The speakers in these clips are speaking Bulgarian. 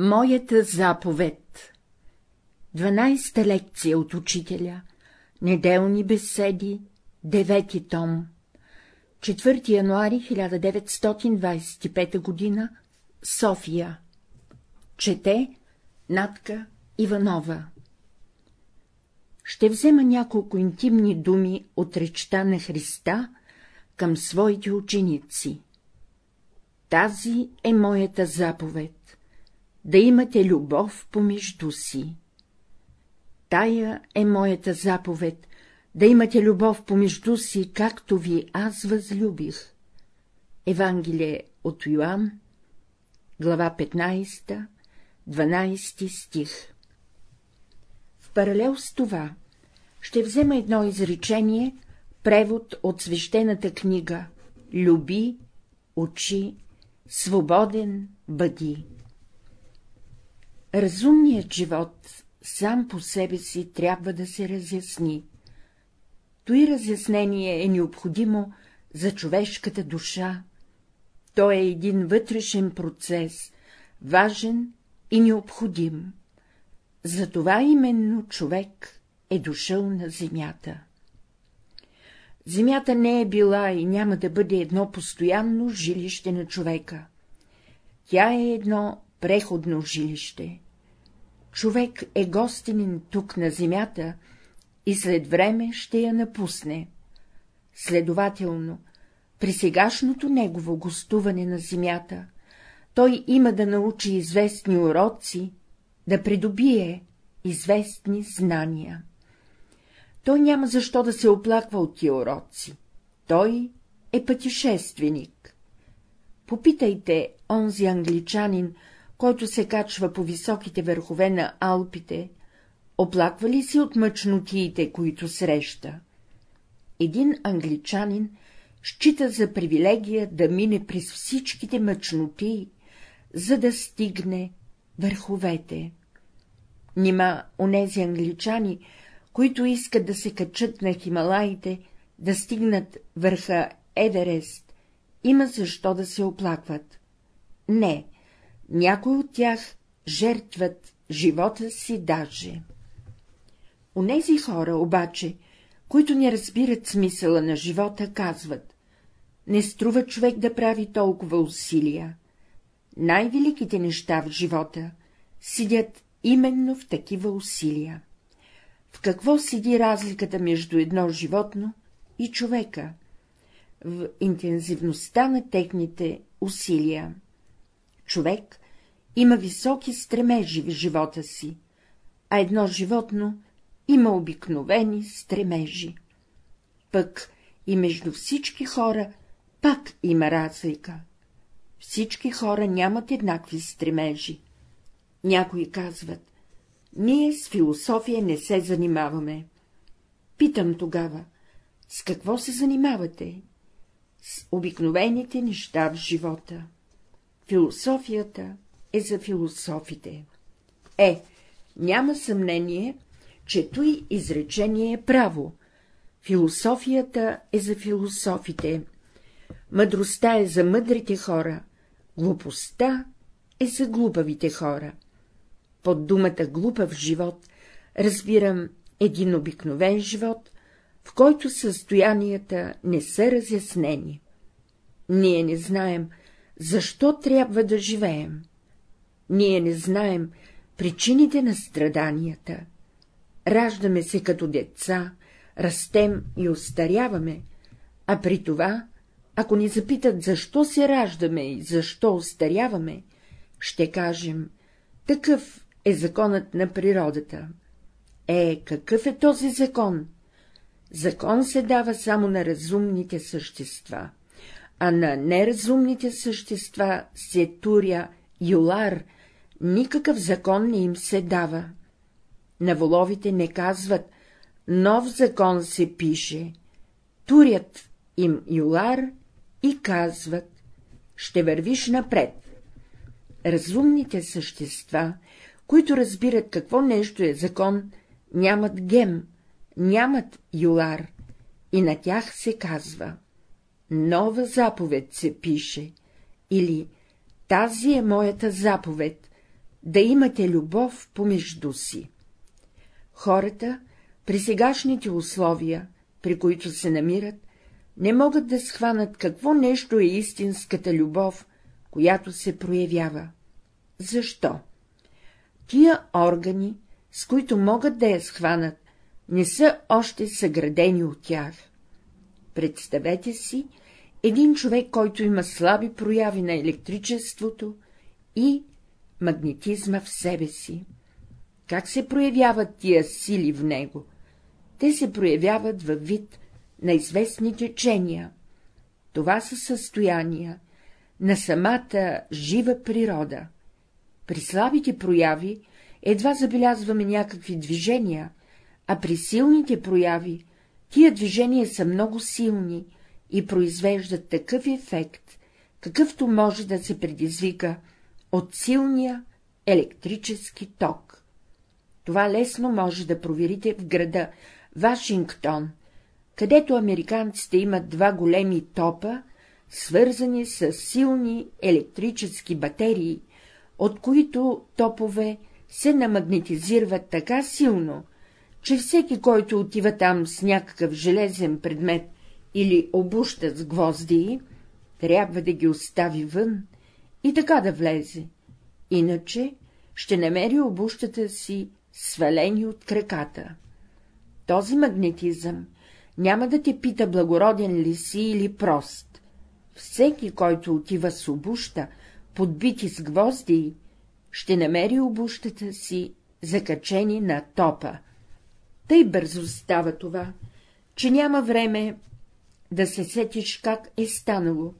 Моята заповед. 12-та лекция от учителя. Неделни беседи. Девети том. 4 януари 1925 г. София. Чете Натка Иванова. Ще взема няколко интимни думи от речта на Христа към своите ученици. Тази е моята заповед да имате любов помежду си. Тая е моята заповед, да имате любов помежду си, както ви аз възлюбих. Евангелие от Йоанн, глава 15, 12 стих В паралел с това ще взема едно изречение, превод от свещената книга «Люби, учи, свободен бъди». Разумният живот сам по себе си трябва да се разясни. Той разяснение е необходимо за човешката душа. То е един вътрешен процес, важен и необходим. Затова именно човек е дошъл на земята. Земята не е била и няма да бъде едно постоянно жилище на човека. Тя е едно преходно жилище. Човек е гостинин тук на земята и след време ще я напусне. Следователно, при сегашното негово гостуване на земята, той има да научи известни уроци, да придобие известни знания. Той няма защо да се оплаква от тия уроци. Той е пътешественик. Попитайте онзи англичанин, който се качва по високите върхове на Алпите, оплаква ли се от мъчнотиите, които среща? Един англичанин счита за привилегия да мине през всичките мъчноти, за да стигне върховете. Нима онези англичани, които искат да се качат на Хималаите, да стигнат върха Еверест, има защо да се оплакват. Не, някои от тях жертват живота си даже. Онези хора обаче, които не разбират смисъла на живота, казват — не струва човек да прави толкова усилия. Най-великите неща в живота седят именно в такива усилия. В какво седи разликата между едно животно и човека? В интензивността на техните усилия човек има високи стремежи в живота си, а едно животно има обикновени стремежи. Пък и между всички хора пак има разлика. Всички хора нямат еднакви стремежи. Някои казват, ние с философия не се занимаваме. Питам тогава, с какво се занимавате? С обикновените неща в живота. Философията е за философите. Е, няма съмнение, че той изречение е право. Философията е за философите, мъдростта е за мъдрите хора, глупостта е за глупавите хора. Под думата глупав живот разбирам един обикновен живот, в който състоянията не са разяснени. Ние не знаем, защо трябва да живеем? Ние не знаем причините на страданията. Раждаме се като деца, растем и остаряваме, а при това, ако ни запитат, защо се раждаме и защо остаряваме, ще кажем, такъв е законът на природата. Е, какъв е този закон? Закон се дава само на разумните същества а на неразумните същества се туря юлар, никакъв закон не им се дава. На воловите не казват, нов закон се пише, турят им юлар и казват, ще вървиш напред. Разумните същества, които разбират какво нещо е закон, нямат гем, нямат юлар, и на тях се казва нова заповед се пише, или тази е моята заповед, да имате любов помежду си. Хората, при сегашните условия, при които се намират, не могат да схванат какво нещо е истинската любов, която се проявява. Защо? Тия органи, с които могат да я схванат, не са още съградени от тях. Представете си един човек, който има слаби прояви на електричеството и магнетизма в себе си. Как се проявяват тия сили в него? Те се проявяват във вид на известни течения. Това са състояния на самата жива природа. При слабите прояви едва забелязваме някакви движения, а при силните прояви тия движения са много силни и произвеждат такъв ефект, какъвто може да се предизвика от силния електрически ток. Това лесно може да проверите в града Вашингтон, където американците имат два големи топа, свързани с силни електрически батерии, от които топове се намагнетизират така силно, че всеки, който отива там с някакъв железен предмет или обуща с гвозди, трябва да ги остави вън и така да влезе, иначе ще намери обущата си свалени от краката. Този магнетизъм няма да те пита благороден ли си или прост. Всеки, който отива с обуща, подбити с гвозди, ще намери обущата си закачени на топа. Тъй бързо става това, че няма време да се сетиш как е станало.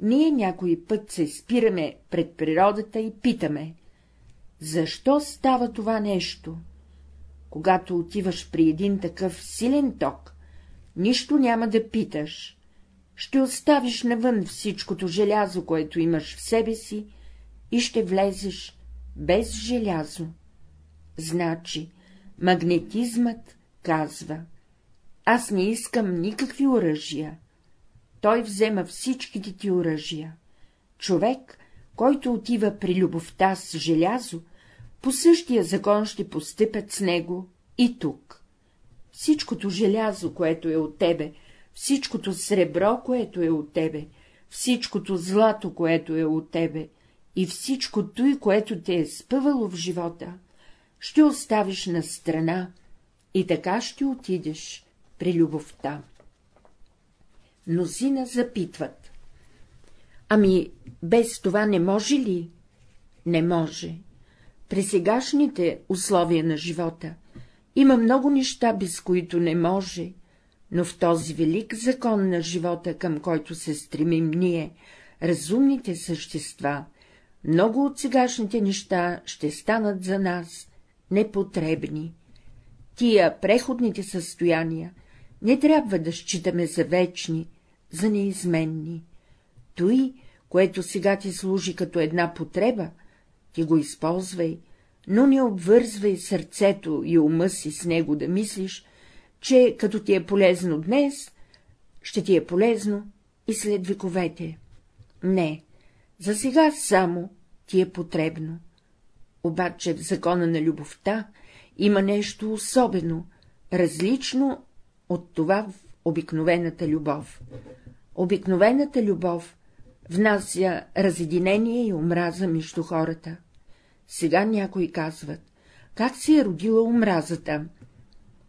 Ние някой път се спираме пред природата и питаме — защо става това нещо? Когато отиваш при един такъв силен ток, нищо няма да питаш. Ще оставиш навън всичкото желязо, което имаш в себе си, и ще влезеш без желязо. Значи, магнетизмът казва — аз не искам никакви оръжия. Той взема всичките ти оръжия. Човек, който отива при любовта с желязо, по същия закон ще постъпят с него и тук. Всичкото желязо, което е от тебе, всичкото сребро, което е от тебе, всичкото злато, което е от тебе, и всичко той, което те е спъвало в живота, ще оставиш на страна и така ще отидеш при любовта. Мнозина запитват. Ами, без това не може ли? Не може. При сегашните условия на живота има много неща, без които не може, но в този велик закон на живота, към който се стремим ние, разумните същества, много от сегашните неща ще станат за нас непотребни. Тия преходните състояния не трябва да считаме за вечни, за неизменни. Той, което сега ти служи като една потреба, ти го използвай, но не обвързвай сърцето и ума си с него да мислиш, че като ти е полезно днес, ще ти е полезно и след вековете. Не, за сега само ти е потребно. Обаче в закона на любовта има нещо особено, различно от това в обикновената любов. Обикновената любов внася разединение и омраза между хората. Сега някои казват, как се е родила омразата?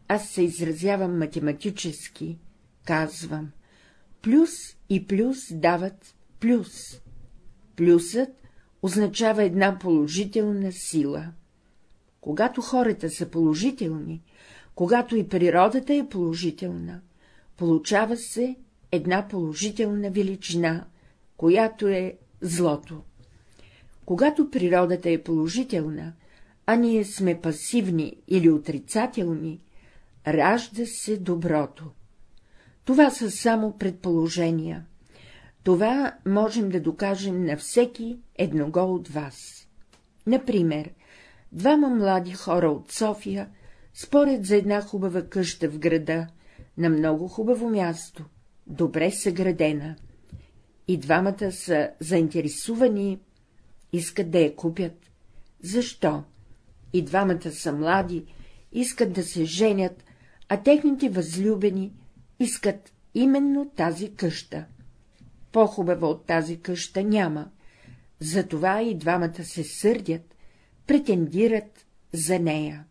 Аз се изразявам математически, казвам, плюс и плюс дават плюс. Плюсът означава една положителна сила. Когато хората са положителни, когато и природата е положителна, получава се една положителна величина, която е злото. Когато природата е положителна, а ние сме пасивни или отрицателни, ражда се доброто. Това са само предположения. Това можем да докажем на всеки едного от вас. Например, двама млади хора от София спорят за една хубава къща в града, на много хубаво място, добре съградена. И двамата са заинтересувани, искат да я купят. Защо? И двамата са млади, искат да се женят, а техните възлюбени искат именно тази къща. По-хубава от тази къща няма, затова и двамата се сърдят, претендират за нея.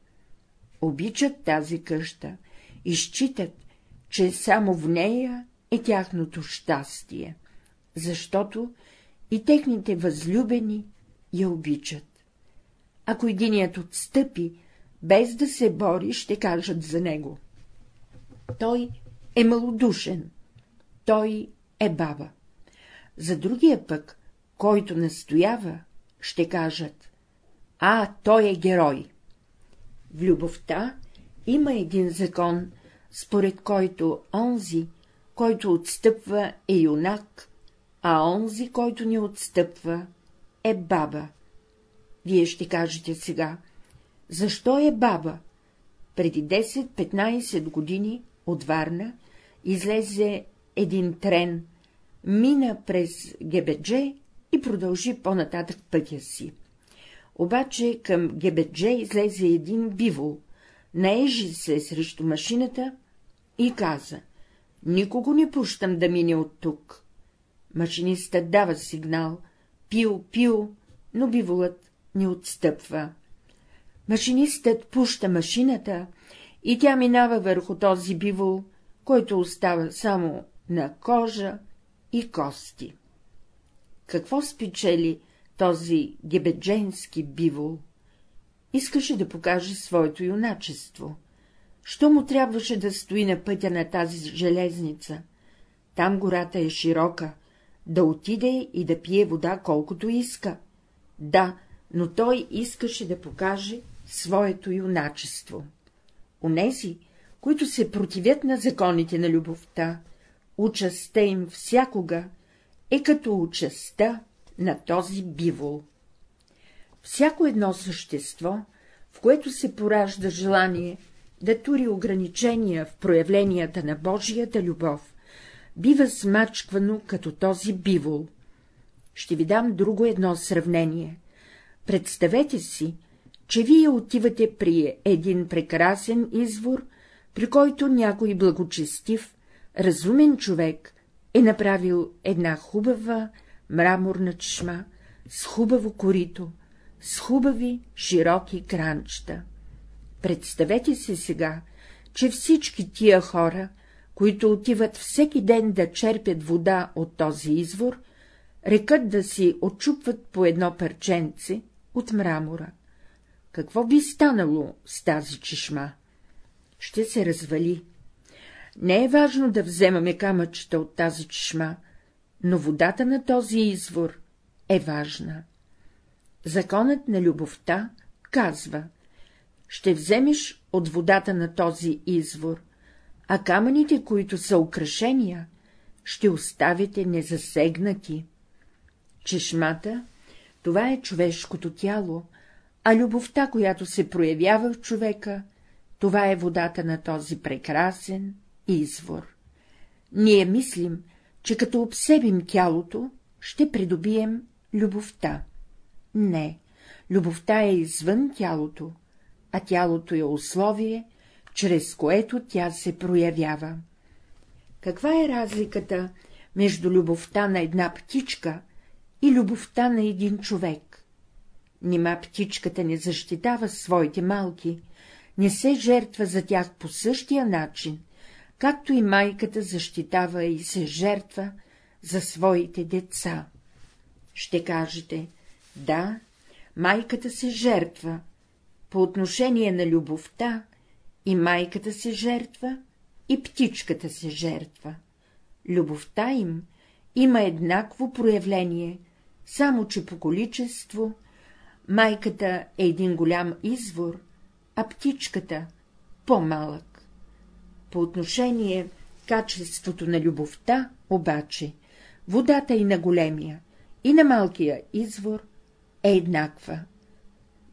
Обичат тази къща и считат, че само в нея е тяхното щастие, защото и техните възлюбени я обичат. Ако единият отстъпи, без да се бори, ще кажат за него. Той е малодушен, той е баба. За другия пък, който настоява, ще кажат — а, той е герой. В любовта има един закон, според който онзи, който отстъпва, е юнак, а онзи, който не отстъпва, е баба. Вие ще кажете сега, защо е баба? Преди 10-15 години от Варна излезе един трен, мина през Гебедже и продължи по-нататък пътя си. Обаче към Гебедже излезе един бивол, наежи се срещу машината и каза — никого не пущам да мине от тук. Машинистът дава сигнал — пил, пил, но биволът не отстъпва. Машинистът пуща машината и тя минава върху този бивол, който остава само на кожа и кости. Какво спечели този гебедженски бивол? Искаше да покаже своето юначество. Що му трябваше да стои на пътя на тази железница? Там гората е широка, да отиде и да пие вода колкото иска. Да, но той искаше да покаже своето юначество. Унези, които се противят на законите на любовта, участта им всякога е като участта на този бивол. Всяко едно същество, в което се поражда желание да тури ограничения в проявленията на Божията любов, бива смачквано като този бивол. Ще ви дам друго едно сравнение. Представете си, че вие отивате при един прекрасен извор, при който някой благочестив, разумен човек е направил една хубава мраморна чешма с хубаво корито, с хубави широки кранчета. Представете се сега, че всички тия хора, които отиват всеки ден да черпят вода от този извор, рекат да си очупват по едно парченце от мрамора. Какво би станало с тази чешма? Ще се развали. Не е важно да вземаме камъчета от тази чешма, но водата на този извор е важна. Законът на любовта казва — ще вземеш от водата на този извор, а камъните, които са украшения, ще оставите незасегнати. Чешмата — това е човешкото тяло, а любовта, която се проявява в човека, това е водата на този прекрасен извор. Ние мислим, че като обсебим тялото, ще придобием любовта. Не, любовта е извън тялото, а тялото е условие, чрез което тя се проявява. Каква е разликата между любовта на една птичка и любовта на един човек? Нима птичката не защитава своите малки, не се жертва за тях по същия начин, както и майката защитава и се жертва за своите деца. Ще кажете, да, майката се жертва, по отношение на любовта и майката се жертва, и птичката се жертва. Любовта им има еднакво проявление, само че по количество майката е един голям извор, а птичката — по-малък. По отношение качеството на любовта, обаче, водата и на големия, и на малкия извор е еднаква.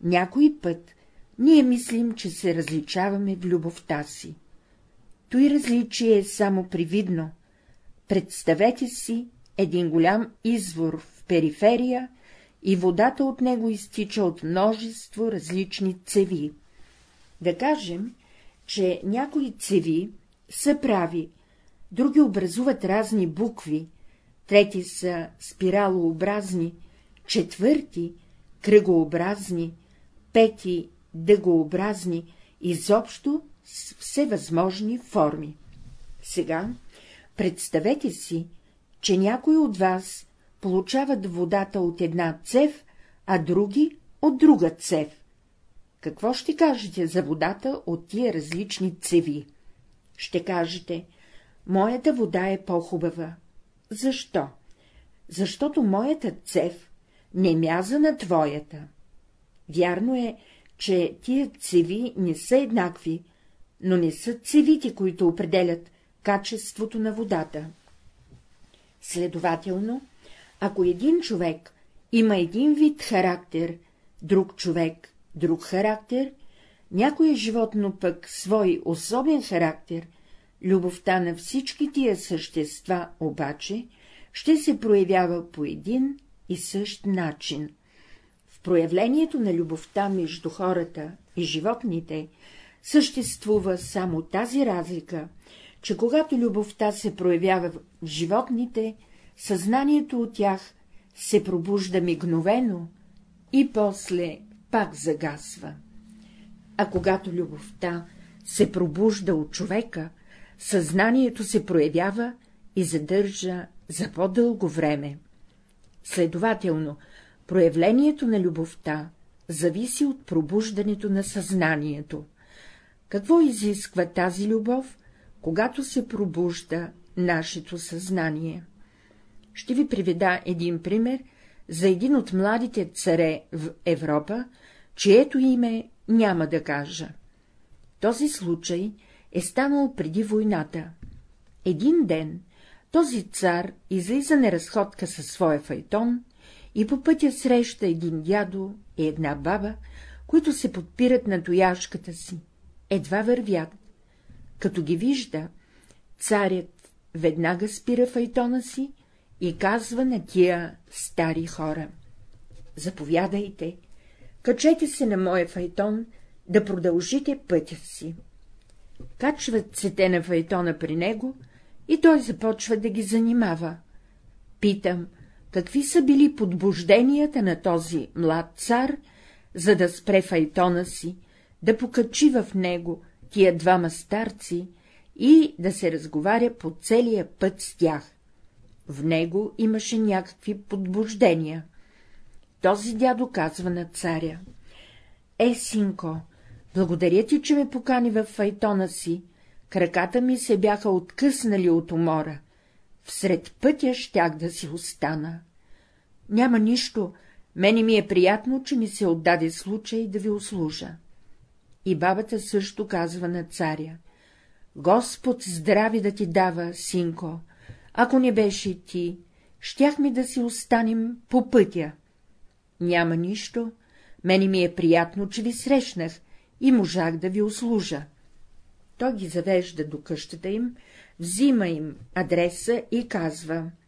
Някой път ние мислим, че се различаваме в любовта си. Той различие е само привидно. Представете си един голям извор в периферия и водата от него изтича от множество различни цеви. Да кажем, че някои цеви са прави, други образуват разни букви, трети са спиралообразни, четвърти — кръгообразни, пети — дъгообразни, изобщо с всевъзможни форми. Сега представете си, че някой от вас получават водата от една цев, а други от друга цев. Какво ще кажете за водата от тия различни цеви? Ще кажете, моята вода е по-хубава. Защо? Защото моята цев не мяза на твоята. Вярно е, че тия цеви не са еднакви, но не са цевите, които определят качеството на водата. Следователно, ако един човек има един вид характер, друг човек — друг характер, някое животно пък свой особен характер, любовта на всички тия същества обаче ще се проявява по един и същ начин. В проявлението на любовта между хората и животните съществува само тази разлика, че когато любовта се проявява в животните, съзнанието от тях се пробужда мигновено и после пак загасва. А когато любовта се пробужда от човека, съзнанието се проявява и задържа за по-дълго време. Следователно, проявлението на любовта зависи от пробуждането на съзнанието. Какво изисква тази любов, когато се пробужда нашето съзнание? Ще ви приведа един пример за един от младите царе в Европа, чието име няма да кажа. Този случай е станал преди войната. Един ден този цар излиза на разходка със своя файтон и по пътя среща един дядо и една баба, които се подпират на тояшката си, едва вървят. Като ги вижда, царят веднага спира файтона си и казва на тия стари хора — заповядайте, качете се на моя файтон, да продължите пътя си. Качват се те на файтона при него и той започва да ги занимава. Питам, какви са били подбужденията на този млад цар, за да спре файтона си, да покачи в него тия двама старци и да се разговаря по целия път с тях. В него имаше някакви подбуждения. Този дядо казва на царя. Е, синко, благодаря ти, че ме покани в файтона си, краката ми се бяха откъснали от умора, всред пътя щях да си остана. Няма нищо, мене ми е приятно, че ми се отдаде случай да ви услужа. И бабата също казва на царя. Господ здрави да ти дава, синко, ако не беше ти, щяхме да си останем по пътя. Няма нищо, мене ми е приятно, че ви срещнах и можах да ви услужа. Той ги завежда до къщата им, взима им адреса и казва —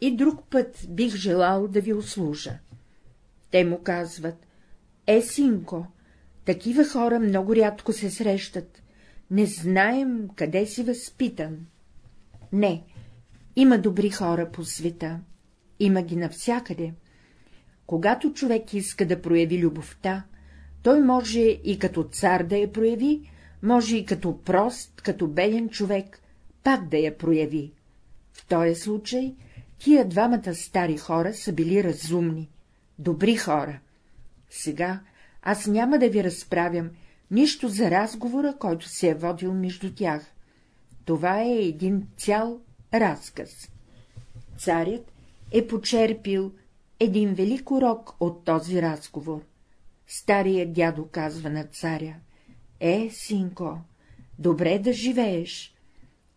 и друг път бих желал да ви услужа. Те му казват — е, синко, такива хора много рядко се срещат, не знаем къде си възпитан. Не, има добри хора по света, има ги навсякъде. Когато човек иска да прояви любовта, той може и като цар да я прояви, може и като прост, като беден човек, пак да я прояви. В този случай тия двамата стари хора са били разумни, добри хора. Сега аз няма да ви разправям нищо за разговора, който се е водил между тях. Това е един цял разказ. Царят е почерпил един велик урок от този разговор. Старият дядо казва на царя — Е, синко, добре да живееш.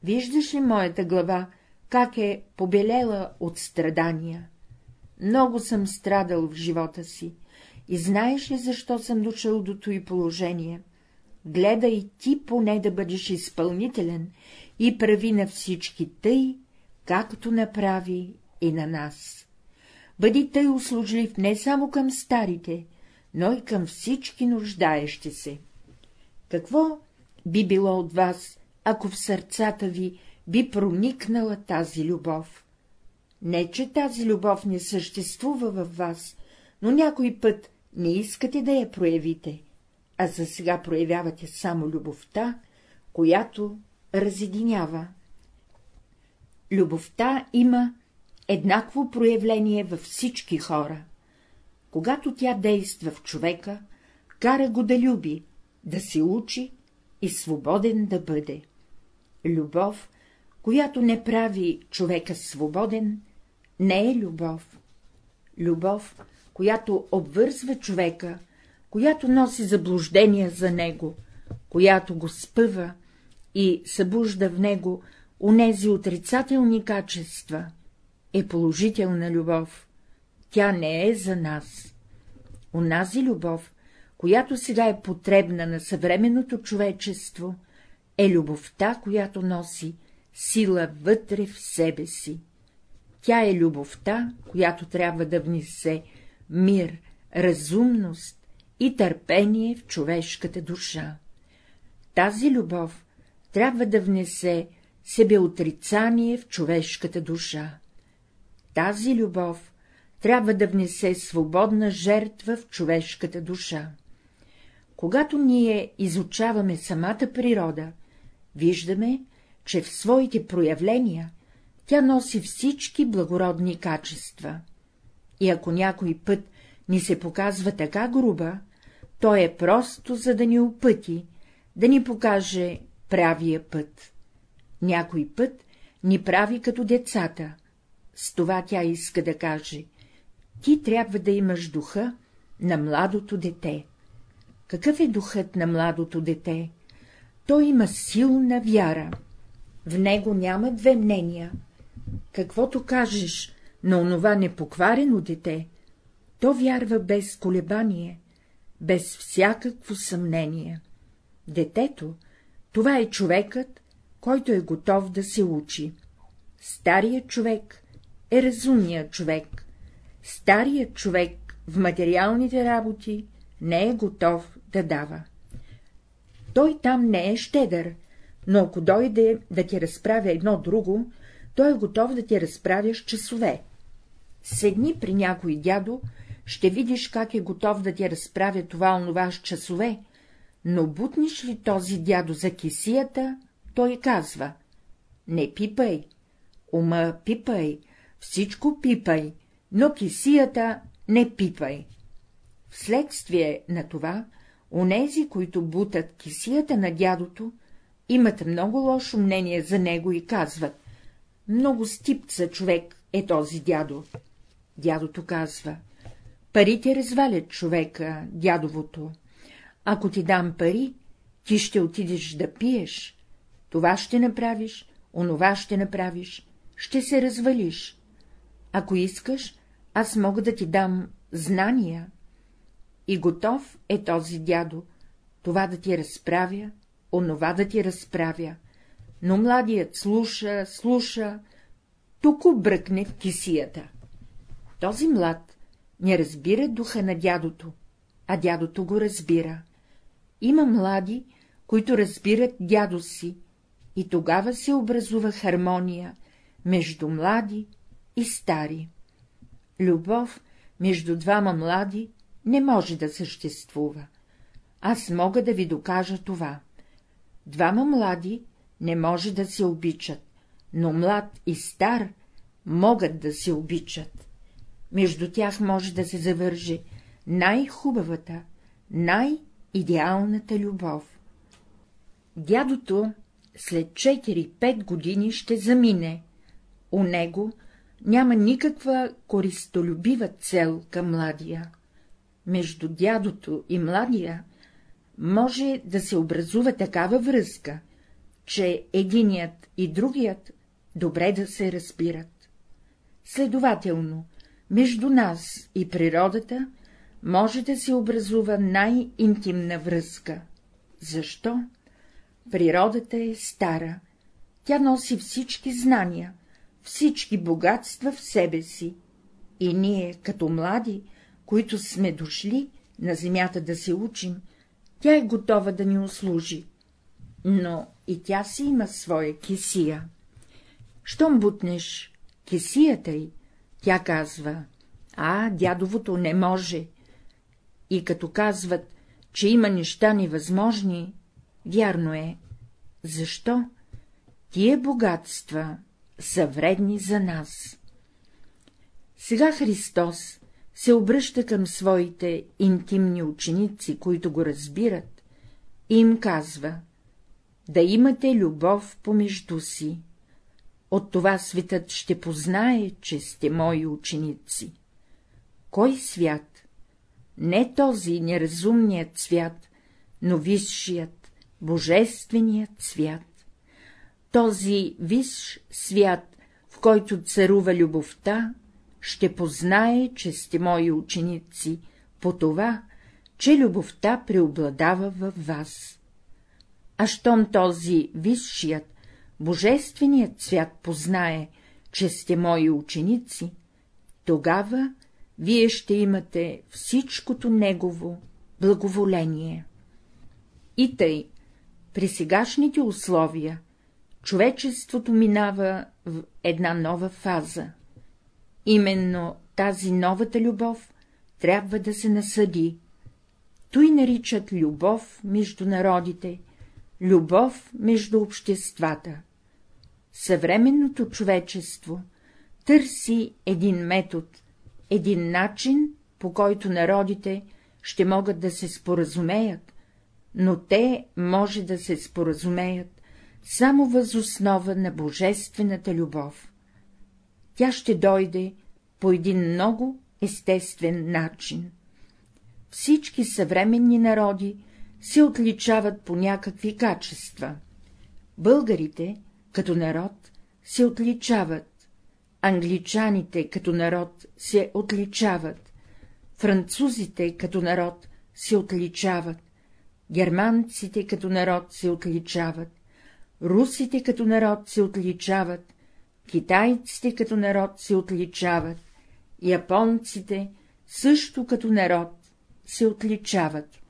Виждаш ли моята глава, как е побелела от страдания? Много съм страдал в живота си. И знаеш ли, защо съм дошъл до той положение? Гледай ти поне да бъдеш изпълнителен и прави на всички тъй, както направи и на нас. бъди тъй услужлив не само към старите, но и към всички нуждаещи се. Какво би било от вас, ако в сърцата ви би проникнала тази любов? Не, че тази любов не съществува във вас, но някой път не искате да я проявите, а за сега проявявате само любовта, която разединява. Любовта има еднакво проявление във всички хора. Когато тя действа в човека, кара го да люби, да се учи и свободен да бъде. Любов, която не прави човека свободен, не е любов. Любов, която обвързва човека, която носи заблуждения за него, която го спъва и събужда в него унези отрицателни качества, е положителна любов. Тя не е за нас. Онази любов, която сега е потребна на съвременното човечество, е любовта, която носи сила вътре в себе си. Тя е любовта, която трябва да внесе мир, разумност и търпение в човешката душа. Тази любов трябва да внесе себеотрицание в човешката душа. Тази любов трябва да внесе свободна жертва в човешката душа. Когато ние изучаваме самата природа, виждаме, че в своите проявления тя носи всички благородни качества. И ако някой път ни се показва така груба, то е просто за да ни опъти, да ни покаже правия път. Някой път ни прави като децата, с това тя иска да каже — ти трябва да имаш духа на младото дете. Какъв е духът на младото дете? Той има силна вяра. В него няма две мнения. Каквото кажеш на онова непокварено дете, то вярва без колебание, без всякакво съмнение. Детето — това е човекът, който е готов да се учи. Старият човек е разумният човек. Старият човек в материалните работи не е готов да дава. Той там не е щедър, но ако дойде да ти разправя едно друго, той е готов да ти разправя с часове. Седни при някой дядо, ще видиш как е готов да ти разправя това онова с часове, но бутниш ли този дядо за кисията, той казва — не пипай, ума пипай, всичко пипай, но кисията не пипай. Вследствие на това, онези, които бутат кисията на дядото, имат много лошо мнение за него и казват — много стипца човек е този дядо. Дядото казва — парите развалят човека, дядовото. Ако ти дам пари, ти ще отидеш да пиеш, това ще направиш, онова ще направиш, ще се развалиш. Ако искаш, аз мога да ти дам знания. И готов е този дядо, това да ти разправя, онова да ти разправя, но младият слуша, слуша, тук бръкне в кисията. Този млад не разбира духа на дядото, а дядото го разбира. Има млади, които разбират дядо си, и тогава се образува хармония между млади и стари. Любов между двама млади не може да съществува. Аз мога да ви докажа това. Двама млади не може да се обичат, но млад и стар могат да се обичат. Между тях може да се завърже най-хубавата, най-идеалната любов. Дядото след 4-5 години ще замине. У него няма никаква користолюбива цел към младия. Между дядото и младия може да се образува такава връзка, че единият и другият добре да се разбират. Следователно, между нас и природата може да се образува най-интимна връзка. Защо? Природата е стара, тя носи всички знания, всички богатства в себе си. И ние, като млади, които сме дошли на земята да се учим, тя е готова да ни услужи. Но и тя си има своя кисия. Щом бутнеш кисията й, тя казва, а, дядовото не може. И като казват, че има неща невъзможни, вярно е. Защо? Тие богатства са вредни за нас. Сега Христос се обръща към своите интимни ученици, които го разбират, и им казва — да имате любов помежду си. От това светът ще познае, че сте мои ученици. Кой свят? Не този неразумният свят, но висшият, божественият свят. Този висш свят, в който царува любовта, ще познае, че сте мои ученици, по това, че любовта преобладава във вас. А щом този висшият, божественият свят познае, че сте мои ученици, тогава вие ще имате всичкото негово благоволение. И тъй, при сегашните условия, човечеството минава в една нова фаза. Именно тази новата любов трябва да се насъди. Той наричат любов между народите, любов между обществата. Съвременното човечество търси един метод, един начин, по който народите ще могат да се споразумеят, но те може да се споразумеят само възоснова на божествената любов. Тя ще дойде по един много естествен начин. Всички съвременни народи се отличават по някакви качества. Българите, като народ, се отличават, англичаните, като народ, се отличават, французите, като народ, се отличават, германците, като народ, се отличават, русите, като народ, се отличават, китайците, като народ, се отличават, японците, също като народ, се отличават.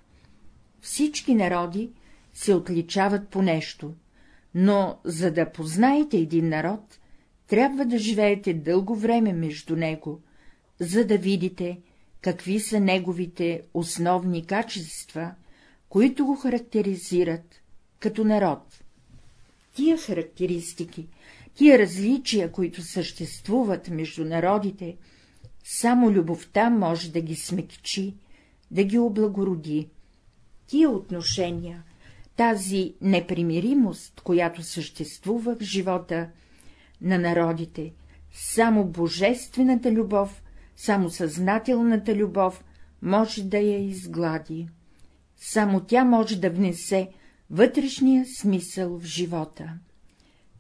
Всички народи се отличават по нещо, но за да познаете един народ, трябва да живеете дълго време между него, за да видите, какви са неговите основни качества, които го характеризират като народ. Тия характеристики, тия различия, които съществуват между народите, само любовта може да ги смекчи, да ги облагороди. Тия отношения, тази непримиримост, която съществува в живота на народите, само божествената любов, само съзнателната любов може да я изглади. Само тя може да внесе вътрешния смисъл в живота.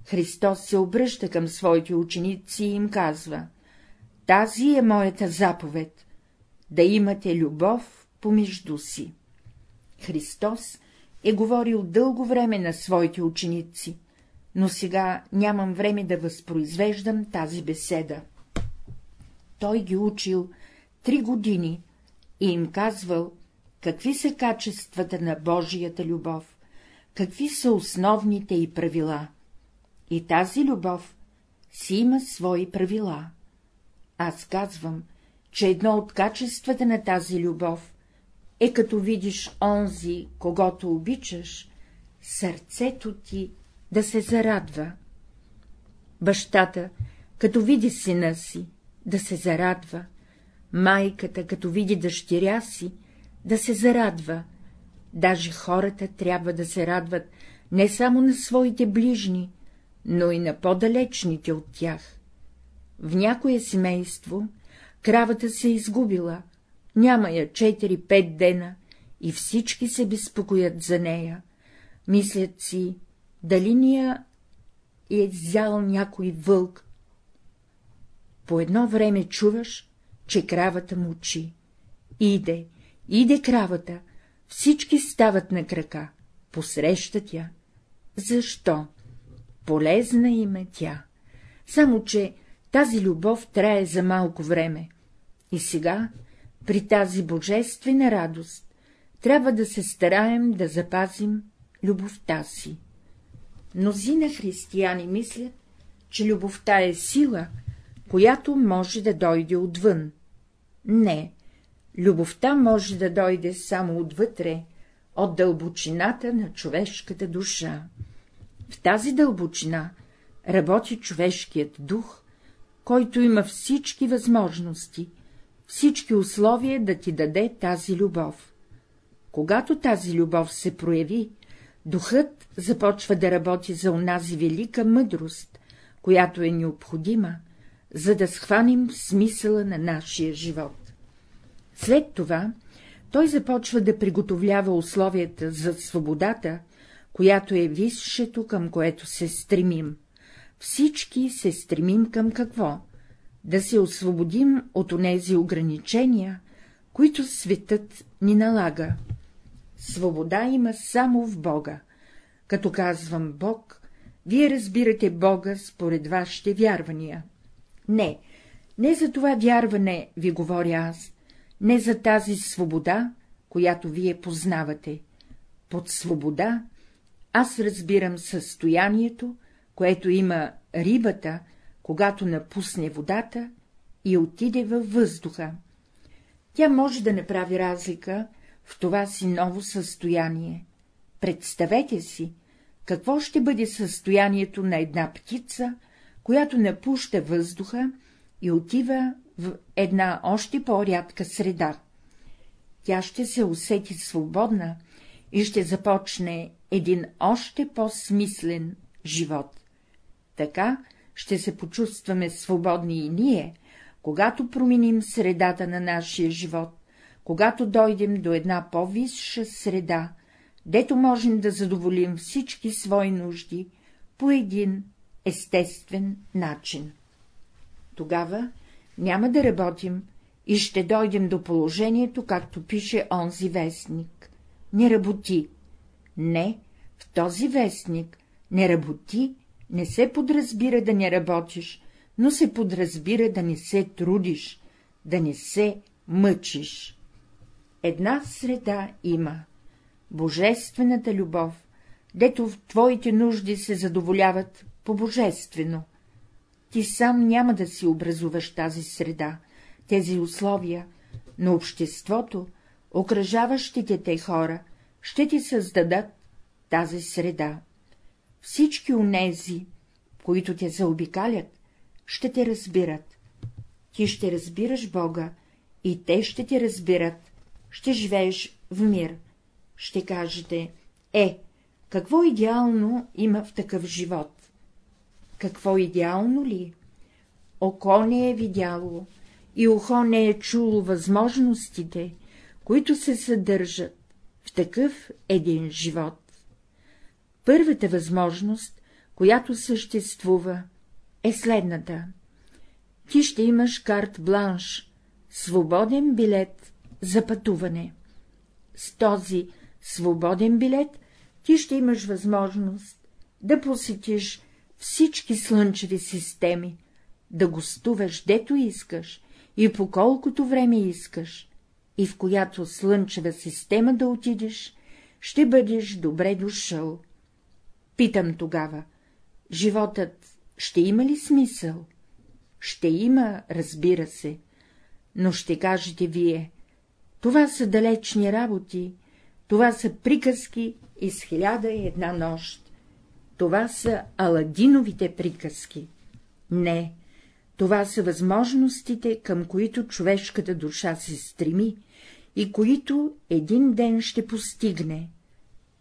Христос се обръща към своите ученици и им казва — тази е моята заповед — да имате любов помежду си. Христос е говорил дълго време на своите ученици, но сега нямам време да възпроизвеждам тази беседа. Той ги учил три години и им казвал, какви са качествата на Божията любов, какви са основните й правила. И тази любов си има свои правила. Аз казвам, че едно от качествата на тази любов е като видиш онзи, когато обичаш, сърцето ти да се зарадва. Бащата, като види сина си, да се зарадва, майката, като види дъщеря си, да се зарадва, даже хората трябва да се радват не само на своите ближни, но и на по-далечните от тях. В някое семейство кравата се изгубила, няма я 4-5 дена и всички се безпокоят за нея. Мислят си, дали ния е взял някой вълк. По едно време чуваш, че кравата мучи. Иде, иде кравата, всички стават на крака, посрещат я. Защо? Полезна им е тя. Само, че тази любов трае за малко време, И сега, при тази божествена радост, трябва да се стараем да запазим любовта си. Мнозина християни мислят, че любовта е сила, която може да дойде отвън. Не, любовта може да дойде само отвътре, от дълбочината на човешката душа. В тази дълбочина работи човешкият дух, който има всички възможности, всички условия да ти даде тази любов. Когато тази любов се прояви, духът започва да работи за онази велика мъдрост, която е необходима, за да схванем смисъла на нашия живот. След това той започва да приготовлява условията за свободата, която е висшето, към което се стремим. Всички се стремим към какво? Да се освободим от онези ограничения, които светът ни налага. Свобода има само в Бога. Като казвам Бог, вие разбирате Бога според вашите вярвания. Не, не за това вярване ви говоря аз, не за тази свобода, която вие познавате. Под свобода аз разбирам състоянието, което има рибата, когато напусне водата и отиде във въздуха. Тя може да не прави разлика в това си ново състояние. Представете си, какво ще бъде състоянието на една птица, която напуща въздуха и отива в една още по-рядка среда. Тя ще се усети свободна и ще започне един още по-смислен живот. Така ще се почувстваме свободни и ние, когато променим средата на нашия живот, когато дойдем до една по-висша среда, дето можем да задоволим всички свои нужди по един естествен начин. Тогава няма да работим и ще дойдем до положението, както пише онзи вестник. Не работи. Не, в този вестник не работи не се подразбира да не работиш, но се подразбира да не се трудиш, да не се мъчиш. Една среда има — божествената любов, дето в твоите нужди се задоволяват по-божествено. Ти сам няма да си образуваш тази среда, тези условия, но обществото, окръжаващите те хора, ще ти създадат тази среда. Всички унези, които те заобикалят, ще те разбират. Ти ще разбираш Бога и те ще те разбират, ще живееш в мир. Ще кажете, е, какво идеално има в такъв живот? Какво идеално ли? Око не е видяло и ухо не е чуло възможностите, които се съдържат в такъв един живот. Първата възможност, която съществува, е следната. Ти ще имаш карт бланш, свободен билет за пътуване. С този свободен билет ти ще имаш възможност да посетиш всички слънчеви системи, да гостуваш дето искаш и по колкото време искаш, и в която слънчева система да отидеш, ще бъдеш добре дошъл. Питам тогава, животът ще има ли смисъл? Ще има, разбира се, но ще кажете вие, това са далечни работи, това са приказки из хиляда и една нощ, това са Аладиновите приказки. Не, това са възможностите, към които човешката душа се стреми и които един ден ще постигне.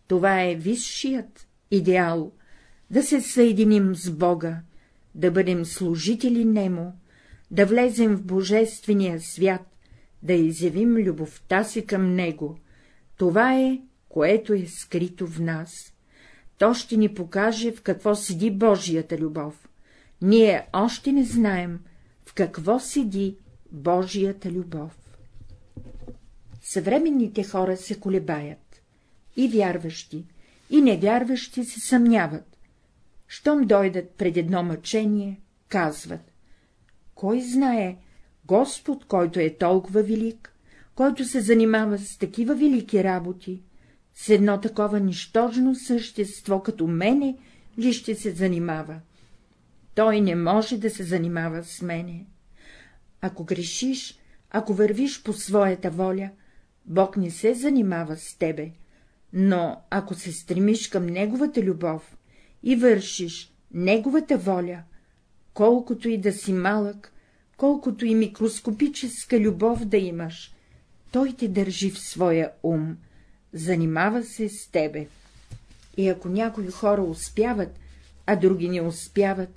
Това е висшият идеал — да се съединим с Бога, да бъдем служители Нему, да влезем в Божествения свят, да изявим любовта си към Него. Това е, което е скрито в нас. То ще ни покаже в какво седи Божията любов. Ние още не знаем в какво седи Божията любов. Съвременните хора се колебаят. И вярващи, и невярващи се съмняват. Щом дойдат пред едно мъчение, казват. Кой знае, Господ, който е толкова велик, който се занимава с такива велики работи, с едно такова нищожно същество като мене ли ще се занимава? Той не може да се занимава с мене. Ако грешиш, ако вървиш по своята воля, Бог не се занимава с тебе, но ако се стремиш към Неговата любов и вършиш Неговата воля, колкото и да си малък, колкото и микроскопическа любов да имаш, Той те държи в своя ум, занимава се с тебе. И ако някои хора успяват, а други не успяват,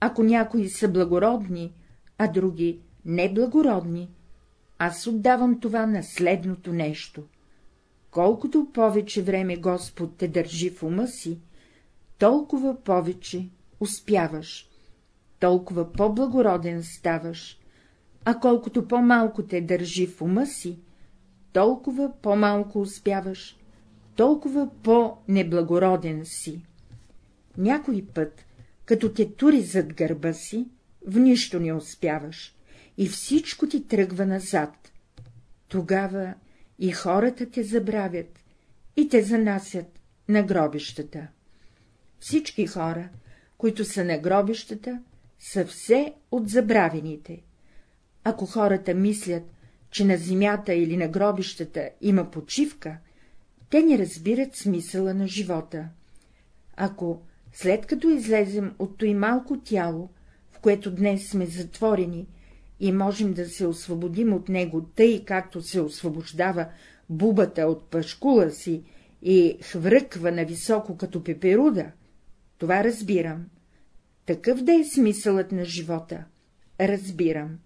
ако някои са благородни, а други неблагородни, аз отдавам това на следното нещо. Колкото повече време Господ те държи в ума си, толкова повече успяваш, толкова по-благороден ставаш, а колкото по-малко те държи в ума си, толкова по-малко успяваш, толкова по-неблагороден си. Някой път, като те тури зад гърба си, в нищо не успяваш и всичко ти тръгва назад. Тогава и хората те забравят и те занасят на гробищата. Всички хора, които са на гробищата, са все от забравените. Ако хората мислят, че на земята или на гробищата има почивка, те не разбират смисъла на живота. Ако, след като излезем от той малко тяло, в което днес сме затворени, и можем да се освободим от него тъй, както се освобождава бубата от пашкула си и хвръква на високо като пеперуда, това разбирам. Такъв да е смисълът на живота. Разбирам.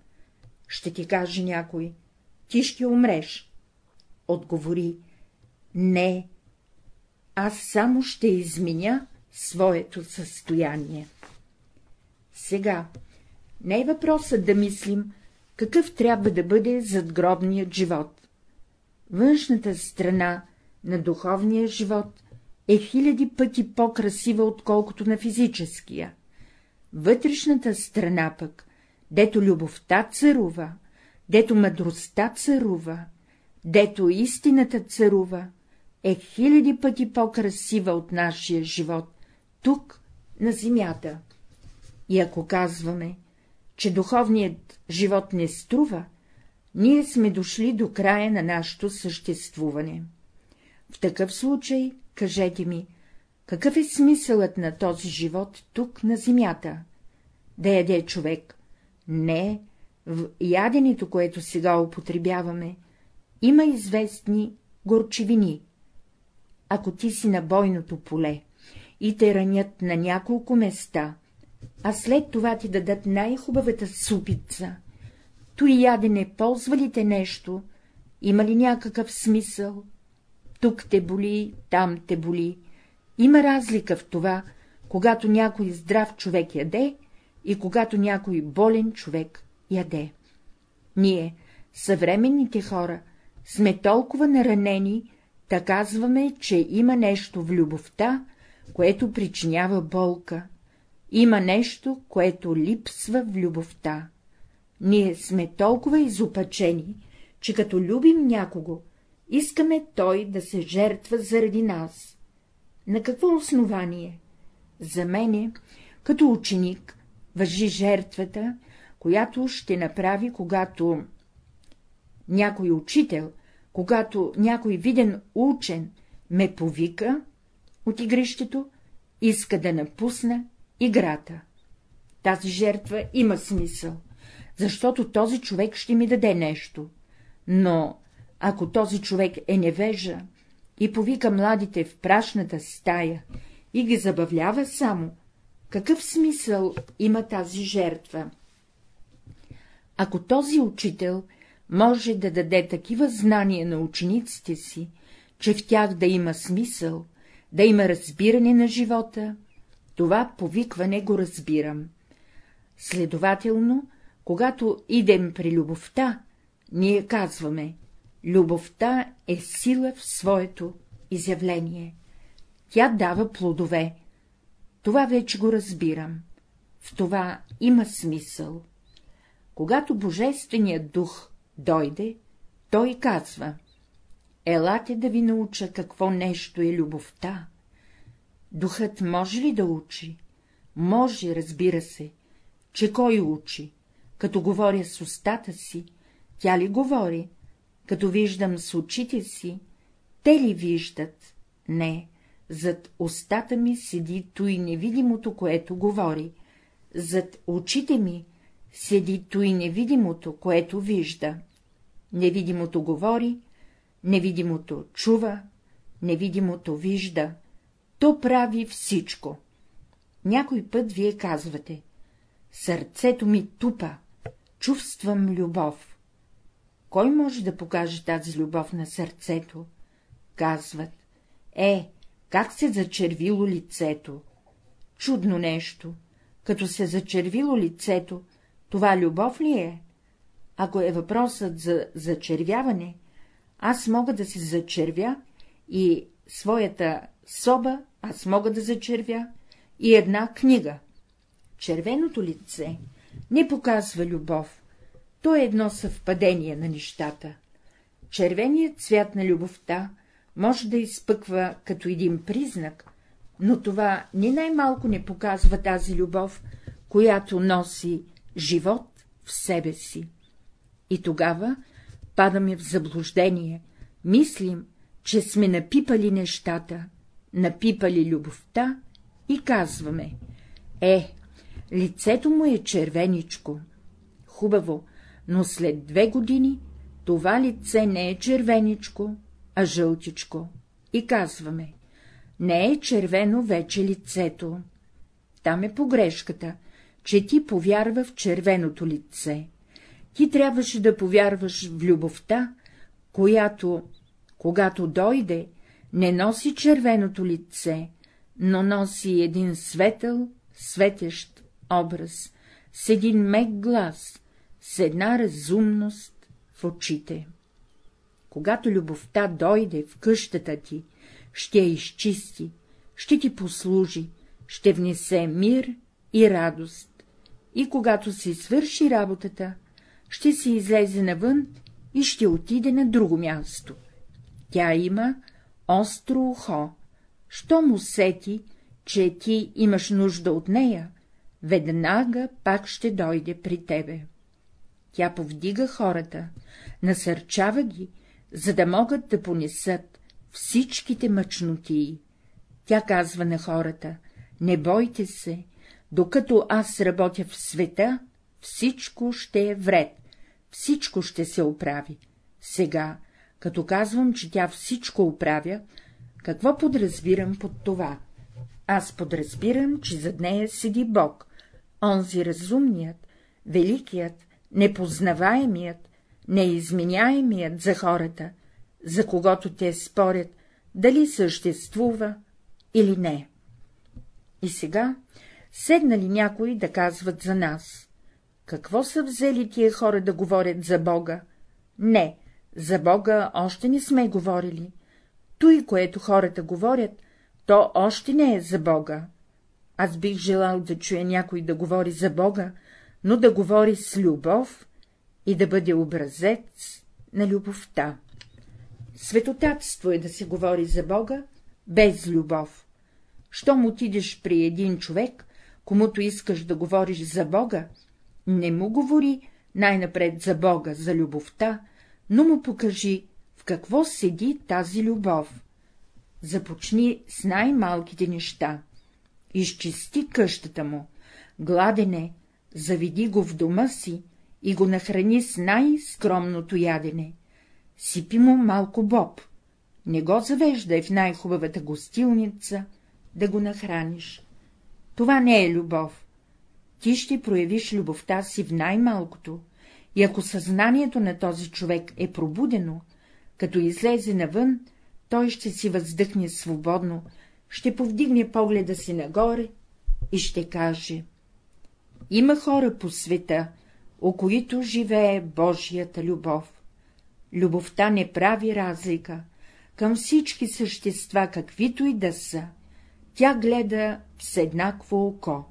Ще ти каже някой, ти ще умреш. Отговори, не, аз само ще изменя своето състояние. Сега, не е въпросът да мислим, какъв трябва да бъде задгробният живот. Външната страна на духовния живот е хиляди пъти по-красива, отколкото на физическия. Вътрешната страна пък, дето любовта царува, дето мъдростта царува, дето истината царува, е хиляди пъти по-красива от нашия живот, тук, на земята. И ако казваме, че духовният живот не струва, ние сме дошли до края на нашето съществуване. В такъв случай, кажете ми, какъв е смисълът на този живот тук на земята? Да яде човек? Не, в яденето, което сега употребяваме, има известни горчевини. Ако ти си на бойното поле и те ранят на няколко места, а след това ти дадат най-хубавата супица, то и ядене ползва ли те нещо, има ли някакъв смисъл? Тук те боли, там те боли. Има разлика в това, когато някой здрав човек яде и когато някой болен човек яде. Ние, съвременните хора, сме толкова наранени, да казваме, че има нещо в любовта, което причинява болка, има нещо, което липсва в любовта. Ние сме толкова изопачени, че като любим някого, искаме той да се жертва заради нас. На какво основание? За мене, като ученик, въжи жертвата, която ще направи, когато някой учител, когато някой виден учен ме повика от игрището, иска да напусна играта. Тази жертва има смисъл, защото този човек ще ми даде нещо, но ако този човек е невежа и повика младите в прашната стая и ги забавлява само, какъв смисъл има тази жертва? Ако този учител може да даде такива знания на учениците си, че в тях да има смисъл, да има разбиране на живота, това повикване го разбирам. Следователно, когато идем при любовта, ние казваме — любовта е сила в своето изявление. Тя дава плодове. Това вече го разбирам. В това има смисъл. Когато Божественият дух дойде, той казва — елате да ви науча какво нещо е любовта. Духът може ли да учи? Може, разбира се. Че кой учи? Като говоря с устата си, тя ли говори? Като виждам с очите си, те ли виждат? Не, зад устата ми седи той невидимото, което говори. Зад очите ми седи той невидимото, което вижда. Невидимото говори, невидимото чува, невидимото вижда. То прави всичко. Някой път вие казвате — сърцето ми тупа, чувствам любов. Кой може да покаже тази любов на сърцето? Казват — е, как се зачервило лицето? Чудно нещо. Като се зачервило лицето, това любов ли е? Ако е въпросът за зачервяване, аз мога да се зачервя и своята соба аз мога да зачервя и една книга. Червеното лице не показва любов, то е едно съвпадение на нещата. Червеният цвят на любовта може да изпъква като един признак, но това ни най-малко не показва тази любов, която носи живот в себе си. И тогава падаме в заблуждение, мислим, че сме напипали нещата, напипали любовта и казваме — е, лицето му е червеничко. Хубаво, но след две години това лице не е червеничко, а жълтичко. И казваме — не е червено вече лицето. Там е погрешката, че ти повярва в червеното лице. Ти трябваше да повярваш в любовта, която, когато дойде, не носи червеното лице, но носи един светъл, светещ образ, с един мек глас, с една разумност в очите. Когато любовта дойде в къщата ти, ще я изчисти, ще ти послужи, ще внесе мир и радост, и когато си свърши работата, ще се излезе навън и ще отиде на друго място. Тя има остро ухо, що му сети, че ти имаш нужда от нея, веднага пак ще дойде при тебе. Тя повдига хората, насърчава ги, за да могат да понесат всичките мъчнотии. Тя казва на хората — не бойте се, докато аз работя в света, всичко ще е вред, всичко ще се оправи. Сега, като казвам, че тя всичко оправя, какво подразбирам под това? Аз подразбирам, че зад нея седи Бог, онзи разумният, великият, непознаваемият, неизменяемият за хората, за когото те спорят, дали съществува или не. И сега седнали някои да казват за нас. Какво са взели тия хора да говорят за Бога? Не, за Бога още не сме говорили. Той, което хората говорят, то още не е за Бога. Аз бих желал да чуя някой да говори за Бога, но да говори с любов и да бъде образец на любовта. Светотатство е да се говори за Бога без любов. Щом отидеш при един човек, комуто искаш да говориш за Бога, не му говори най-напред за Бога, за любовта, но му покажи, в какво седи тази любов. Започни с най-малките неща. Изчисти къщата му, гладене, заведи го в дома си и го нахрани с най-скромното ядене. Сипи му малко боб, не го завеждай в най-хубавата гостилница, да го нахраниш. Това не е любов. Ти ще проявиш любовта си в най-малкото, и ако съзнанието на този човек е пробудено, като излезе навън, той ще си въздъхне свободно, ще повдигне погледа си нагоре и ще каже — има хора по света, о които живее Божията любов. Любовта не прави разлика към всички същества, каквито и да са, тя гледа с еднакво око,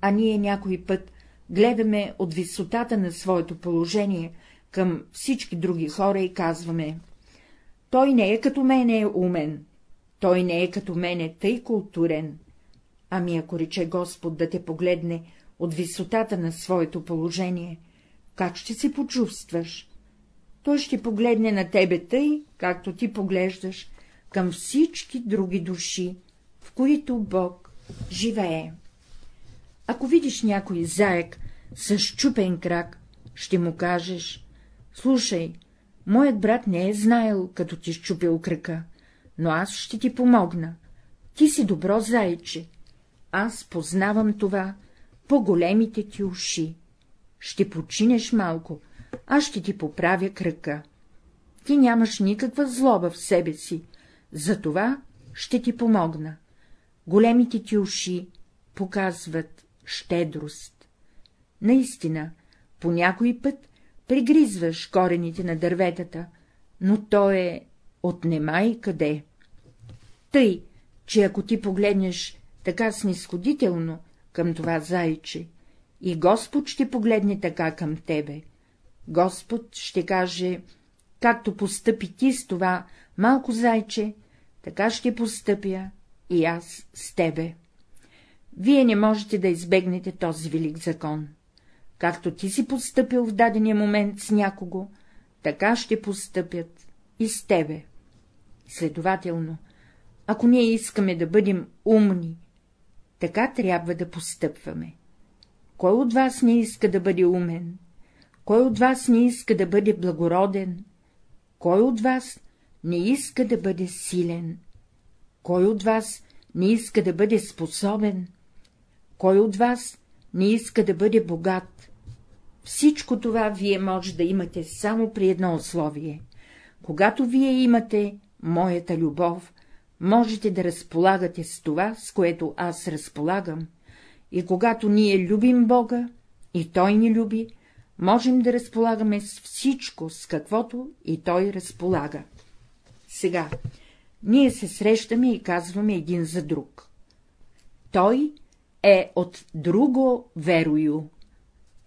а ние някой път гледаме от висотата на своето положение към всички други хора и казваме — той не е като мене е умен, той не е като мене тъй културен. Ами ако рече Господ да те погледне от висотата на своето положение, как ще се почувстваш? Той ще погледне на тебе тъй, както ти поглеждаш към всички други души, в които Бог живее. Ако видиш някой заек с щупен крак, ще му кажеш — слушай, моят брат не е знаел, като ти щупил крака, но аз ще ти помогна. Ти си добро зайче. Аз познавам това по големите ти уши. Ще починеш малко, аз ще ти поправя кръка. Ти нямаш никаква злоба в себе си, затова ще ти помогна. Големите ти уши показват щедрост. Наистина, по някой път пригризваш корените на дърветата, но то е отнемай къде. Тъй, че ако ти погледнеш така снисходително към това зайче, и Господ ще погледне така към тебе, Господ ще каже, както постъпи ти с това малко зайче, така ще постъпя и аз с тебе. Вие не можете да избегнете този велик закон. Както ти си постъпил в дадения момент с някого, така ще постъпят и с тебе. Следователно, ако ние искаме да бъдем умни, така трябва да постъпваме. Кой от вас не иска да бъде умен? Кой от вас не иска да бъде благороден? Кой от вас не иска да бъде силен? Кой от вас не иска да бъде способен? Кой от вас не иска да бъде богат? Всичко това вие може да имате само при едно условие. Когато вие имате моята любов, можете да разполагате с това, с което аз разполагам, и когато ние любим Бога, и Той ни люби, можем да разполагаме с всичко, с каквото и Той разполага. Сега, ние се срещаме и казваме един за друг. Той е от друго верою.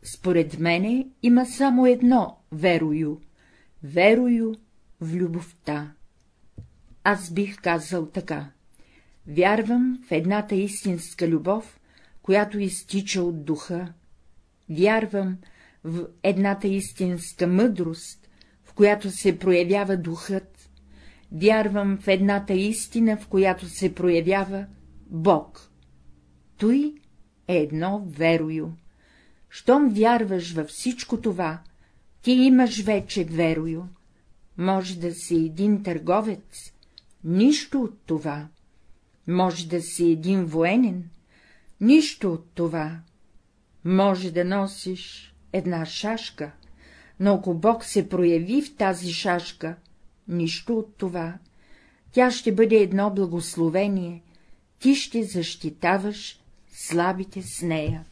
Според мене има само едно верою — верою в любовта. Аз бих казал така. Вярвам в едната истинска любов, която изтича от духа. Вярвам в едната истинска мъдрост, в която се проявява духът. Вярвам в едната истина, в която се проявява Бог. Той е едно верою. Щом вярваш във всичко това, ти имаш вече верою. Може да си един търговец, нищо от това. Може да си един военен, нищо от това. Може да носиш една шашка, но ако Бог се прояви в тази шашка, нищо от това. Тя ще бъде едно благословение, ти ще защитаваш слабите с нея.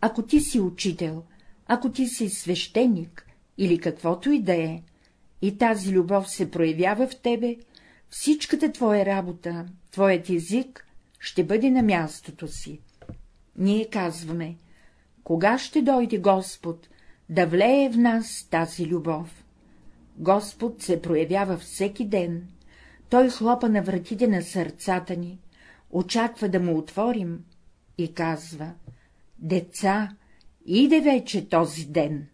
Ако ти си учител, ако ти си свещеник или каквото и да е, и тази любов се проявява в тебе, всичката твоя работа, твоят език ще бъде на мястото си. Ние казваме, кога ще дойде Господ да влее в нас тази любов? Господ се проявява всеки ден, Той хлопа на вратите на сърцата ни, очаква да му отворим и казва — деца, иде вече този ден.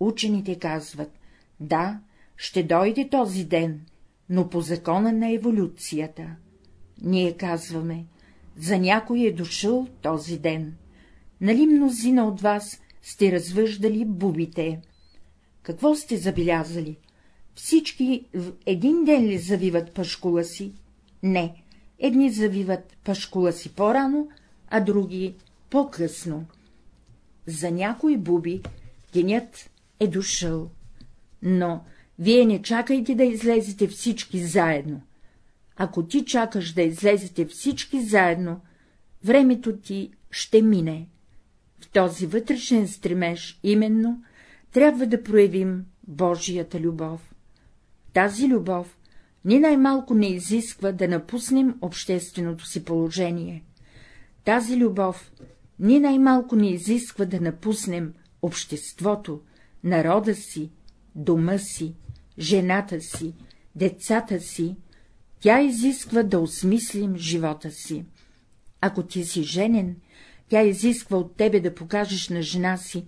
Учените казват — да, ще дойде този ден, но по закона на еволюцията. Ние казваме — за някой е дошъл този ден. Нали мнозина от вас сте развъждали бубите? Какво сте забелязали? Всички в един ден ли завиват пашкула си? Не, едни завиват пашкула си по-рано, а други по-късно. За някои буби денят е дошъл, но вие не чакайте да излезете всички заедно. Ако ти чакаш да излезете всички заедно, времето ти ще мине. В този вътрешен стремеж именно трябва да проявим Божията любов. Тази любов ни най-малко не изисква да напуснем общественото си положение. Тази любов ни най-малко ни изисква да напуснем обществото, народа си, дома си, жената си, децата си, тя изисква да осмислим живота си. Ако ти си женен, тя изисква от тебе да покажеш на жена си,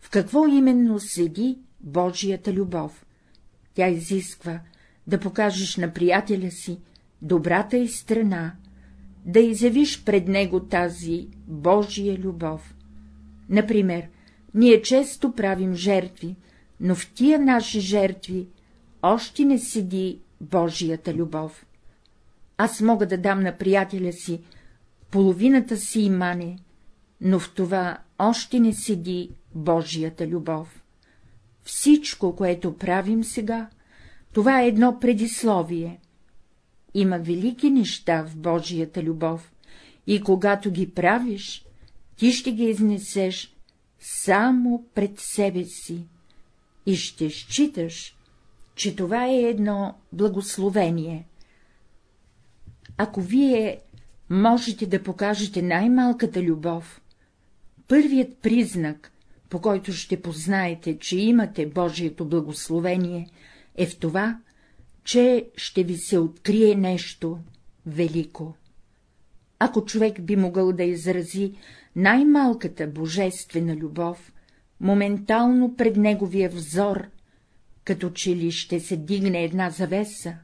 в какво именно седи Божията любов. Тя изисква да покажеш на приятеля си добрата и страна, да изявиш пред него тази Божия любов. Например, ние често правим жертви, но в тия наши жертви още не седи Божията любов. Аз мога да дам на приятеля си половината си имане, но в това още не седи Божията любов. Всичко, което правим сега, това е едно предисловие. Има велики неща в Божията любов и когато ги правиш, ти ще ги изнесеш само пред себе си и ще считаш, че това е едно благословение. Ако вие можете да покажете най-малката любов, първият признак, по който ще познаете, че имате Божието благословение, е в това, че ще ви се открие нещо велико. Ако човек би могъл да изрази най-малката божествена любов, моментално пред неговия взор, като че ли ще се дигне една завеса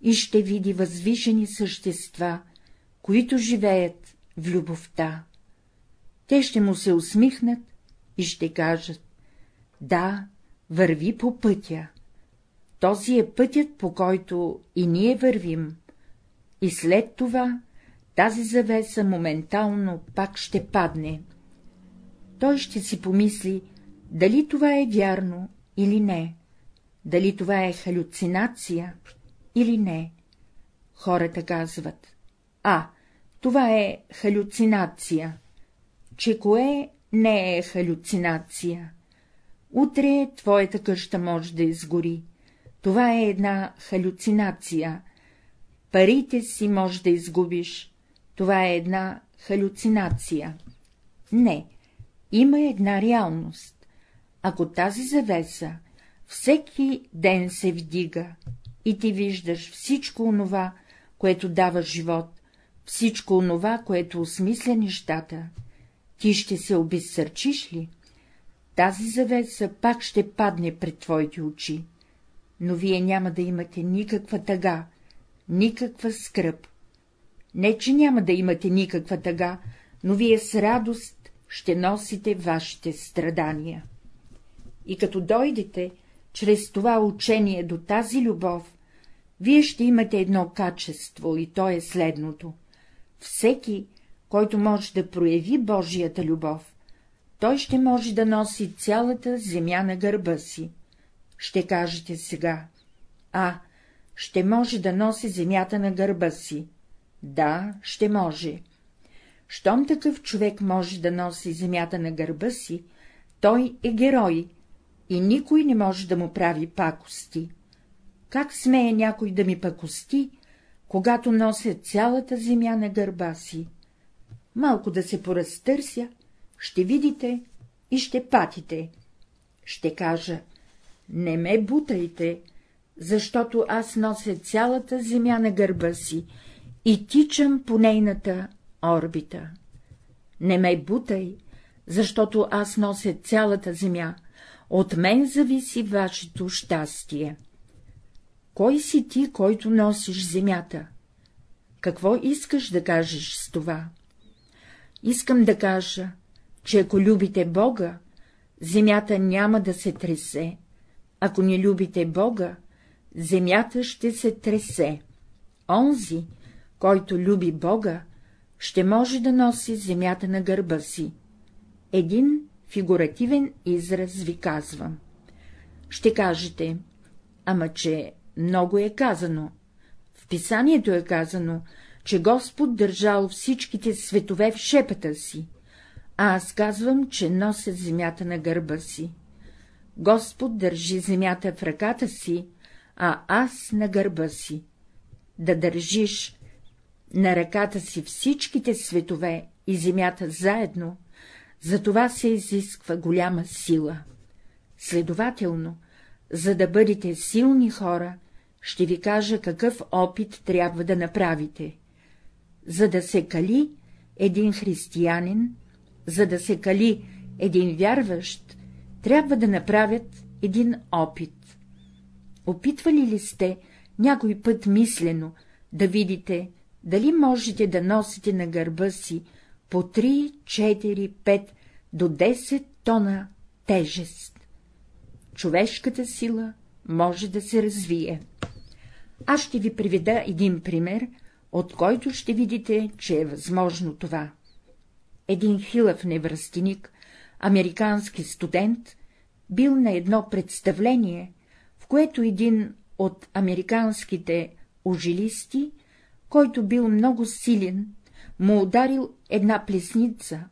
и ще види възвишени същества, които живеят в любовта. Те ще му се усмихнат и ще кажат — да, върви по пътя. Този е пътят, по който и ние вървим, и след това тази завеса моментално пак ще падне. Той ще си помисли, дали това е вярно или не, дали това е халюцинация или не. Хората казват, а, това е халюцинация, че кое не е халюцинация. Утре твоята къща може да изгори. Това е една халюцинация. Парите си може да изгубиш. Това е една халюцинация. Не, има една реалност. Ако тази завеса всеки ден се вдига и ти виждаш всичко онова, което дава живот, всичко онова, което осмисля нещата, ти ще се обезсърчиш ли? Тази завеса пак ще падне пред твоите очи, но вие няма да имате никаква тъга, никаква скръп. Не, че няма да имате никаква тъга, но вие с радост ще носите вашите страдания. И като дойдете чрез това учение до тази любов, вие ще имате едно качество, и то е следното. Всеки, който може да прояви Божията любов, той ще може да носи цялата земя на гърба си. Ще кажете сега, а, ще може да носи земята на гърба си. Да, ще може. Щом такъв човек може да носи земята на гърба си, той е герой и никой не може да му прави пакости. Как смее някой да ми пакости, когато нося цялата земя на гърба си? Малко да се поразтърся, ще видите и ще патите. Ще кажа, не ме бутайте, защото аз нося цялата земя на гърба си и тичам по нейната орбита. Не ме бутай, защото аз нося цялата земя, от мен зависи вашето щастие. Кой си ти, който носиш земята? Какво искаш да кажеш с това? Искам да кажа, че ако любите Бога, земята няма да се тресе, ако не любите Бога, земята ще се тресе. Онзи, който люби Бога, ще може да носи земята на гърба си. Един фигуративен израз ви казвам. Ще кажете, ама че много е казано. В писанието е казано, че Господ държал всичките светове в шепата си, а аз казвам, че нося земята на гърба си. Господ държи земята в ръката си, а аз на гърба си. Да държиш на ръката си всичките светове и земята заедно, за това се изисква голяма сила. Следователно, за да бъдете силни хора, ще ви кажа какъв опит трябва да направите. За да се кали един християнин, за да се кали един вярващ, трябва да направят един опит. Опитвали ли сте някой път мислено да видите, дали можете да носите на гърба си по 3, 4, 5 до 10 тона тежест? Човешката сила може да се развие. Аз ще ви приведа един пример, от който ще видите, че е възможно това. Един хилъв невръстеник, американски студент, бил на едно представление, в което един от американските ожилисти, който бил много силен, му ударил една плесница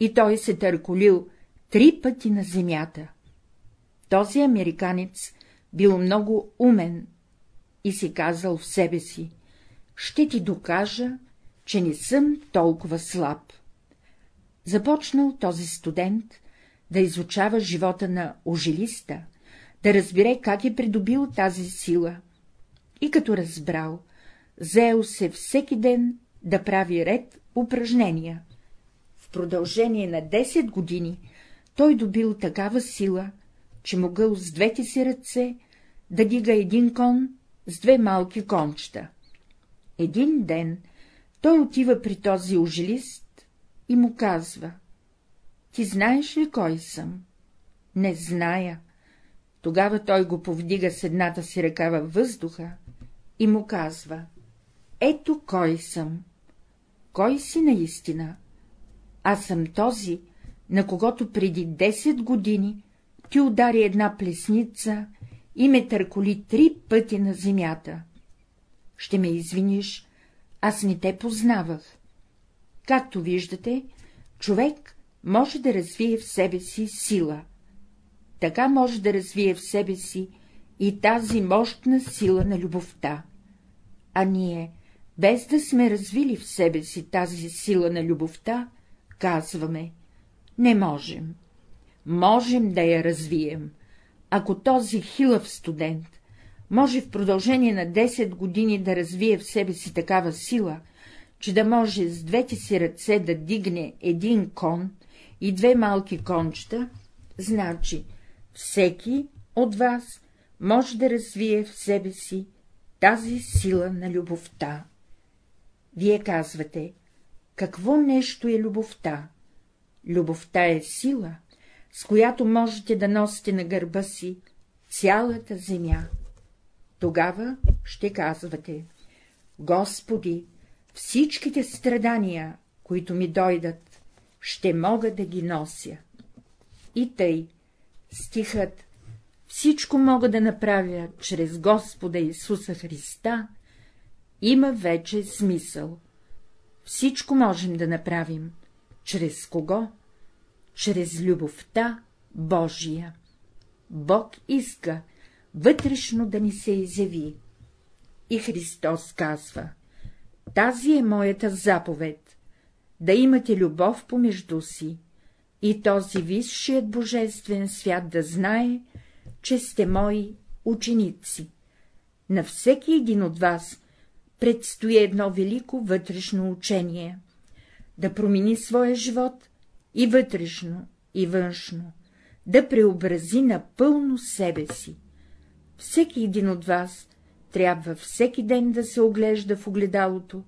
и той се търколил три пъти на земята. Този американец бил много умен и си казал в себе си — ще ти докажа, че не съм толкова слаб. Започнал този студент да изучава живота на ожилиста, да разбере как е придобил тази сила, и като разбрал, заел се всеки ден да прави ред упражнения. В продължение на 10 години той добил такава сила, че могъл с двете си ръце да дига един кон с две малки кончета. Един ден той отива при този ожилист и му казва — Ти знаеш ли кой съм? — Не зная. Тогава той го повдига с едната си ръка във въздуха и му казва — Ето кой съм. Кой си наистина? Аз съм този, на когото преди 10 години ти удари една плесница и ме търколи три пъти на земята. Ще ме извиниш, аз не те познавах. Както виждате, човек може да развие в себе си сила. Така може да развие в себе си и тази мощна сила на любовта. А ние, без да сме развили в себе си тази сила на любовта, казваме — не можем. Можем да я развием, ако този хилъв студент може в продължение на 10 години да развие в себе си такава сила, че да може с двете си ръце да дигне един кон и две малки кончета, значи всеки от вас може да развие в себе си тази сила на любовта. Вие казвате, какво нещо е любовта? Любовта е сила, с която можете да носите на гърба си цялата земя. Тогава ще казвате, Господи, всичките страдания, които ми дойдат, ще мога да ги нося. И тъй, стихът всичко мога да направя чрез Господа Исуса Христа, има вече смисъл. Всичко можем да направим. Чрез кого? чрез любовта Божия. Бог иска вътрешно да ни се изяви. И Христос казва, тази е моята заповед, да имате любов помежду си, и този висшият божествен свят да знае, че сте мои ученици. На всеки един от вас предстои едно велико вътрешно учение — да промени своя живот и вътрешно, и външно, да преобрази напълно себе си. Всеки един от вас трябва всеки ден да се оглежда в огледалото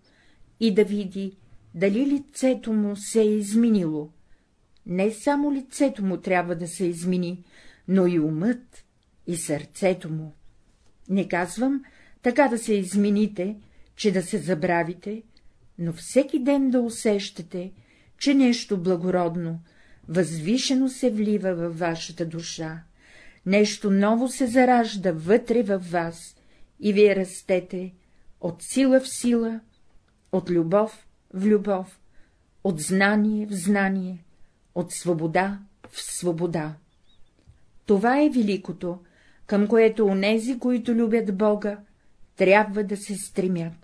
и да види, дали лицето му се е изменило. Не само лицето му трябва да се измени, но и умът, и сърцето му. Не казвам така да се измените, че да се забравите, но всеки ден да усещате, че нещо благородно, възвишено се влива във вашата душа, нещо ново се заражда вътре във вас и вие растете от сила в сила, от любов в любов, от знание в знание, от свобода в свобода. Това е великото, към което онези, които любят Бога, трябва да се стремят.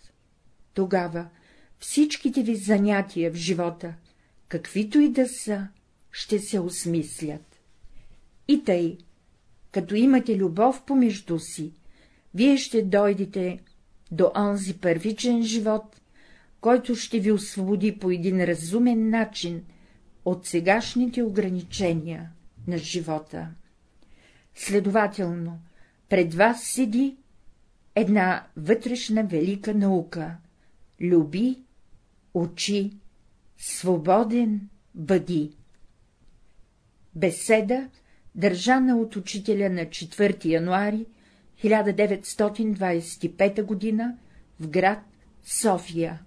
Тогава всичките ви занятия в живота каквито и да са, ще се осмислят. И тъй, като имате любов помежду си, вие ще дойдете до онзи първичен живот, който ще ви освободи по един разумен начин от сегашните ограничения на живота. Следователно, пред вас седи една вътрешна велика наука — люби, учи, свободен бъди. Беседа, държана от учителя на 4 януари 1925 г. в град София